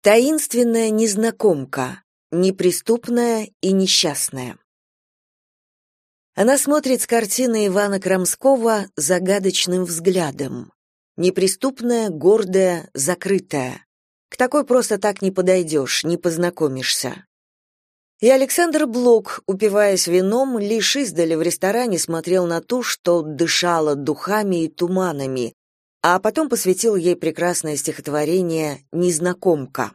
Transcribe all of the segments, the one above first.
Таинственная незнакомка, неприступная и несчастная. Она смотрит с картины Ивана Крамского загадочным взглядом. Неприступная, гордая, закрытая. К такой просто так не подойдешь, не познакомишься. И Александр Блок, упиваясь вином, лишь издали в ресторане смотрел на ту, что дышала духами и туманами, а потом посвятил ей прекрасное стихотворение «Незнакомка».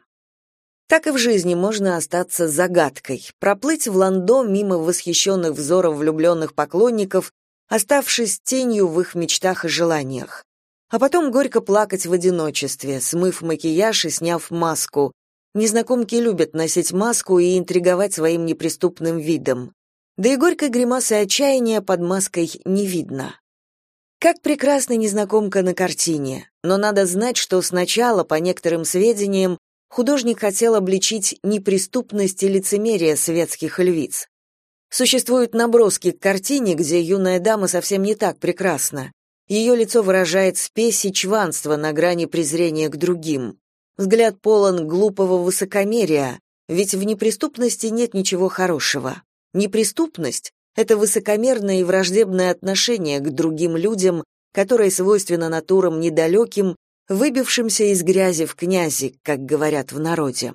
Так и в жизни можно остаться загадкой, проплыть в ландо мимо восхищенных взоров влюбленных поклонников, оставшись тенью в их мечтах и желаниях. А потом горько плакать в одиночестве, смыв макияж и сняв маску. Незнакомки любят носить маску и интриговать своим неприступным видом. Да и горькой гримасы отчаяния под маской не видно. Как прекрасна незнакомка на картине, но надо знать, что сначала, по некоторым сведениям, художник хотел обличить неприступность и лицемерие светских львиц. Существуют наброски к картине, где юная дама совсем не так прекрасна. Ее лицо выражает спесь и чванство на грани презрения к другим. Взгляд полон глупого высокомерия, ведь в неприступности нет ничего хорошего. Неприступность это высокомерное и враждебное отношение к другим людям, которое свойственно натурам недалеким, выбившимся из грязи в князи, как говорят в народе.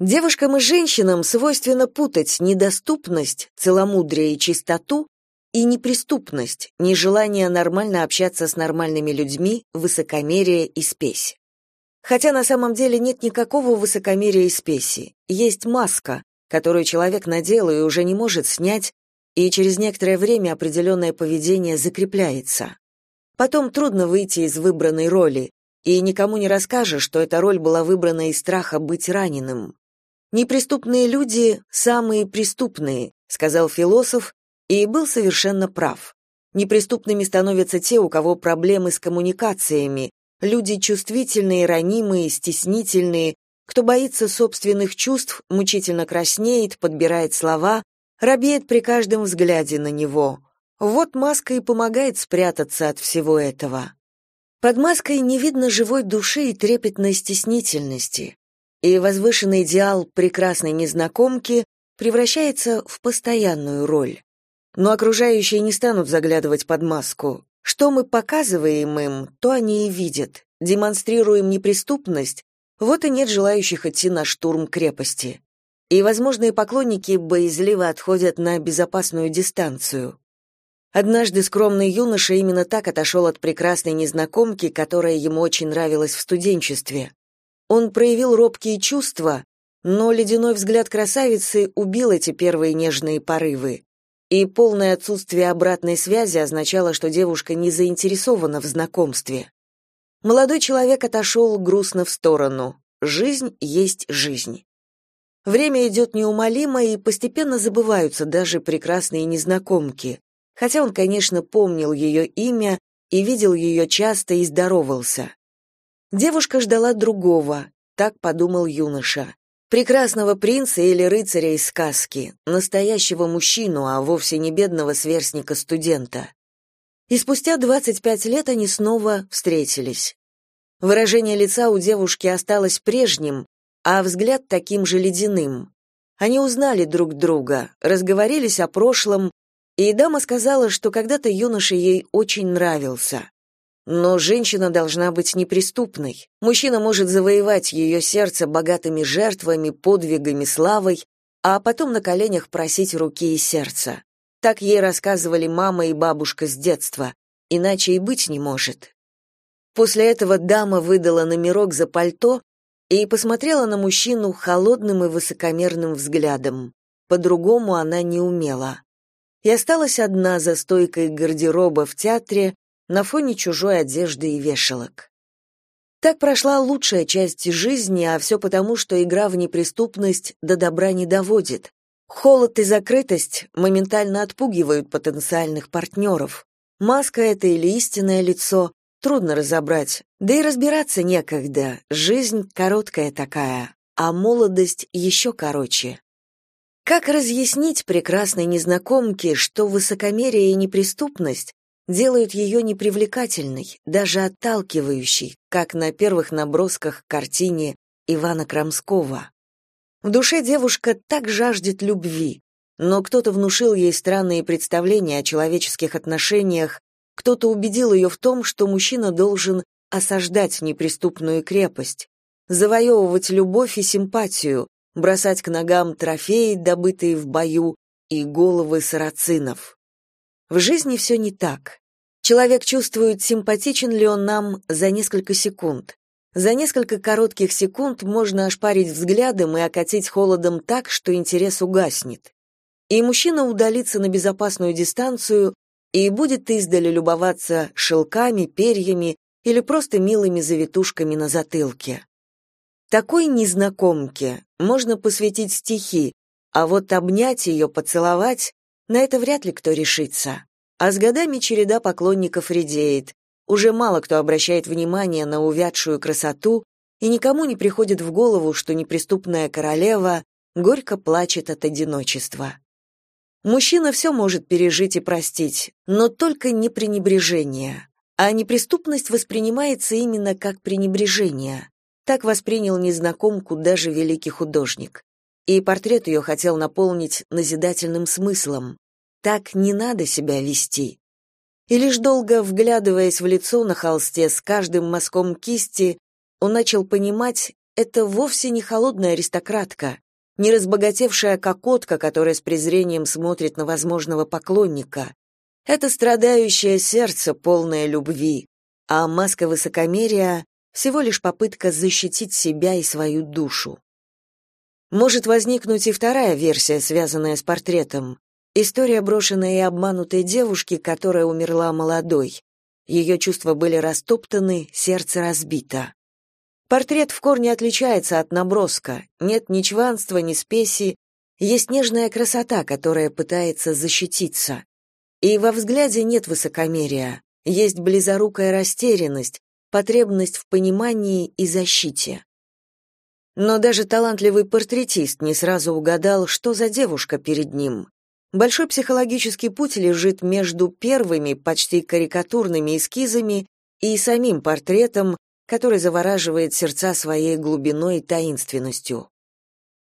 Девушкам и женщинам свойственно путать недоступность, целомудрие и чистоту и неприступность, нежелание нормально общаться с нормальными людьми, высокомерие и спесь. Хотя на самом деле нет никакого высокомерия и спеси, есть маска, которую человек надел и уже не может снять, и через некоторое время определенное поведение закрепляется. Потом трудно выйти из выбранной роли, и никому не расскажешь, что эта роль была выбрана из страха быть раненым. Неприступные люди самые преступные, сказал философ, и был совершенно прав. Неприступными становятся те, у кого проблемы с коммуникациями, люди чувствительные, ранимые, стеснительные, кто боится собственных чувств, мучительно краснеет, подбирает слова, робеет при каждом взгляде на него. Вот маска и помогает спрятаться от всего этого. Под маской не видно живой души и трепетной стеснительности. И возвышенный идеал прекрасной незнакомки превращается в постоянную роль. Но окружающие не станут заглядывать под маску. Что мы показываем им, то они и видят. Демонстрируем неприступность, вот и нет желающих идти на штурм крепости. И возможные поклонники боязливо отходят на безопасную дистанцию. Однажды скромный юноша именно так отошел от прекрасной незнакомки, которая ему очень нравилась в студенчестве. Он проявил робкие чувства, но ледяной взгляд красавицы убил эти первые нежные порывы. И полное отсутствие обратной связи означало, что девушка не заинтересована в знакомстве. Молодой человек отошел грустно в сторону. Жизнь есть жизнь. Время идет неумолимо, и постепенно забываются даже прекрасные незнакомки. Хотя он, конечно, помнил ее имя и видел ее часто и здоровался. Девушка ждала другого, так подумал юноша. Прекрасного принца или рыцаря из сказки, настоящего мужчину, а вовсе не бедного сверстника-студента. И спустя 25 лет они снова встретились. Выражение лица у девушки осталось прежним, а взгляд таким же ледяным. Они узнали друг друга, разговорились о прошлом, и дама сказала, что когда-то юноша ей очень нравился. Но женщина должна быть неприступной. Мужчина может завоевать ее сердце богатыми жертвами, подвигами, славой, а потом на коленях просить руки и сердца. Так ей рассказывали мама и бабушка с детства, иначе и быть не может. После этого дама выдала номерок за пальто и посмотрела на мужчину холодным и высокомерным взглядом. По-другому она не умела. И осталась одна за стойкой гардероба в театре на фоне чужой одежды и вешалок. Так прошла лучшая часть жизни, а все потому, что игра в неприступность до добра не доводит. Холод и закрытость моментально отпугивают потенциальных партнеров. Маска это или истинное лицо трудно разобрать. Да и разбираться некогда. Жизнь короткая такая, а молодость еще короче. Как разъяснить прекрасной незнакомке, что высокомерие и неприступность делают ее непривлекательной, даже отталкивающей, как на первых набросках к картине Ивана Крамского. В душе девушка так жаждет любви, но кто-то внушил ей странные представления о человеческих отношениях, кто-то убедил ее в том, что мужчина должен осаждать неприступную крепость, завоевывать любовь и симпатию, бросать к ногам трофеи, добытые в бою, и головы сарацинов. В жизни все не так. Человек чувствует, симпатичен ли он нам за несколько секунд. За несколько коротких секунд можно ошпарить взглядом и окатить холодом так, что интерес угаснет. И мужчина удалится на безопасную дистанцию и будет издали любоваться шелками, перьями или просто милыми завитушками на затылке. Такой незнакомке можно посвятить стихи, а вот обнять ее, поцеловать — на это вряд ли кто решится. А с годами череда поклонников редеет. Уже мало кто обращает внимание на увядшую красоту, и никому не приходит в голову, что неприступная королева горько плачет от одиночества. Мужчина все может пережить и простить, но только не пренебрежение. А неприступность воспринимается именно как пренебрежение. Так воспринял незнакомку даже великий художник. И портрет ее хотел наполнить назидательным смыслом. Так не надо себя вести. И лишь долго вглядываясь в лицо на холсте с каждым мазком кисти, он начал понимать, это вовсе не холодная аристократка, не разбогатевшая кокотка, которая с презрением смотрит на возможного поклонника. Это страдающее сердце, полное любви, а маска высокомерия — всего лишь попытка защитить себя и свою душу. Может возникнуть и вторая версия, связанная с портретом. История брошенной и обманутой девушки, которая умерла молодой. Ее чувства были растоптаны, сердце разбито. Портрет в корне отличается от наброска. Нет ни чванства, ни спеси, есть нежная красота, которая пытается защититься. И во взгляде нет высокомерия, есть близорукая растерянность, потребность в понимании и защите. Но даже талантливый портретист не сразу угадал, что за девушка перед ним. Большой психологический путь лежит между первыми, почти карикатурными эскизами и самим портретом, который завораживает сердца своей глубиной и таинственностью.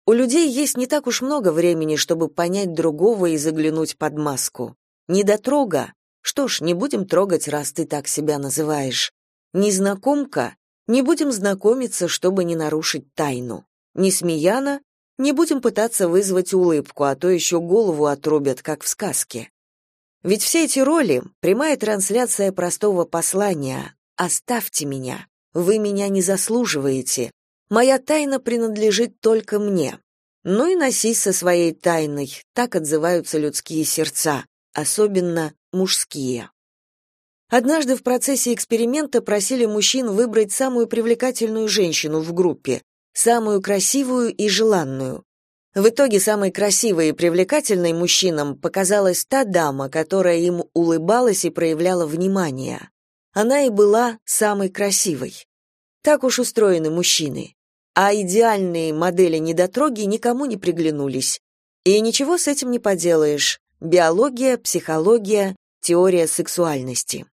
У людей есть не так уж много времени, чтобы понять другого и заглянуть под маску. Недотрога? Что ж, не будем трогать, раз ты так себя называешь. Незнакомка? Не будем знакомиться, чтобы не нарушить тайну. Несмеяна? Не будем пытаться вызвать улыбку, а то еще голову отрубят, как в сказке. Ведь все эти роли — прямая трансляция простого послания «Оставьте меня». Вы меня не заслуживаете. Моя тайна принадлежит только мне. Ну и носись со своей тайной, так отзываются людские сердца, особенно мужские. Однажды в процессе эксперимента просили мужчин выбрать самую привлекательную женщину в группе, самую красивую и желанную. В итоге самой красивой и привлекательной мужчинам показалась та дама, которая им улыбалась и проявляла внимание. Она и была самой красивой. Так уж устроены мужчины. А идеальные модели недотроги никому не приглянулись. И ничего с этим не поделаешь. Биология, психология, теория сексуальности.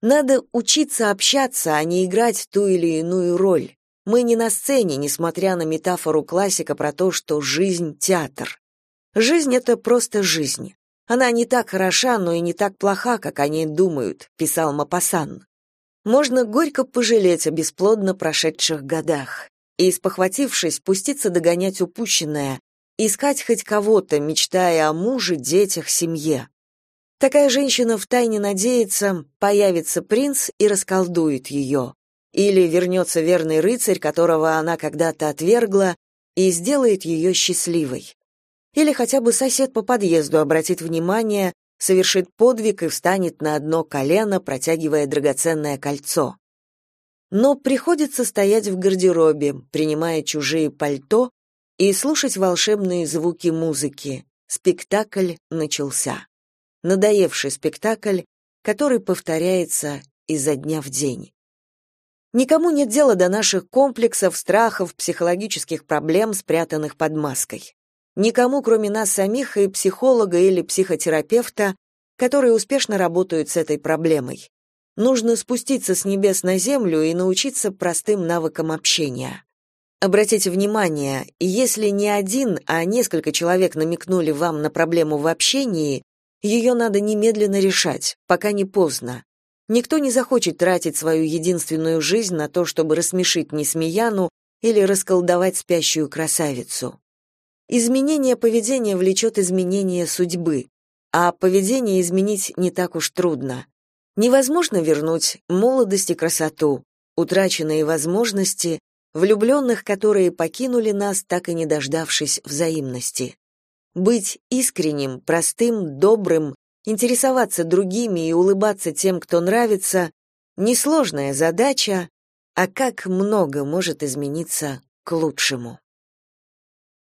Надо учиться общаться, а не играть ту или иную роль. Мы не на сцене, несмотря на метафору классика про то, что жизнь — театр. Жизнь — это просто жизнь. Она не так хороша, но и не так плоха, как они думают, писал Мапасан можно горько пожалеть о бесплодно прошедших годах и, спохватившись, пуститься догонять упущенное, искать хоть кого-то, мечтая о муже, детях, семье. Такая женщина втайне надеется, появится принц и расколдует ее. Или вернется верный рыцарь, которого она когда-то отвергла, и сделает ее счастливой. Или хотя бы сосед по подъезду обратит внимание, совершит подвиг и встанет на одно колено, протягивая драгоценное кольцо. Но приходится стоять в гардеробе, принимая чужие пальто и слушать волшебные звуки музыки. Спектакль начался. Надоевший спектакль, который повторяется изо дня в день. Никому нет дела до наших комплексов, страхов, психологических проблем, спрятанных под маской. Никому, кроме нас самих и психолога или психотерапевта, которые успешно работают с этой проблемой. Нужно спуститься с небес на землю и научиться простым навыкам общения. Обратите внимание, если не один, а несколько человек намекнули вам на проблему в общении, ее надо немедленно решать, пока не поздно. Никто не захочет тратить свою единственную жизнь на то, чтобы рассмешить Несмеяну или расколдовать спящую красавицу. Изменение поведения влечет изменение судьбы, а поведение изменить не так уж трудно. Невозможно вернуть молодость и красоту, утраченные возможности, влюбленных, которые покинули нас, так и не дождавшись взаимности. Быть искренним, простым, добрым, интересоваться другими и улыбаться тем, кто нравится, несложная задача, а как много может измениться к лучшему.